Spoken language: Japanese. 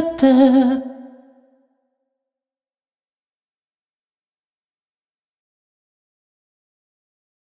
て。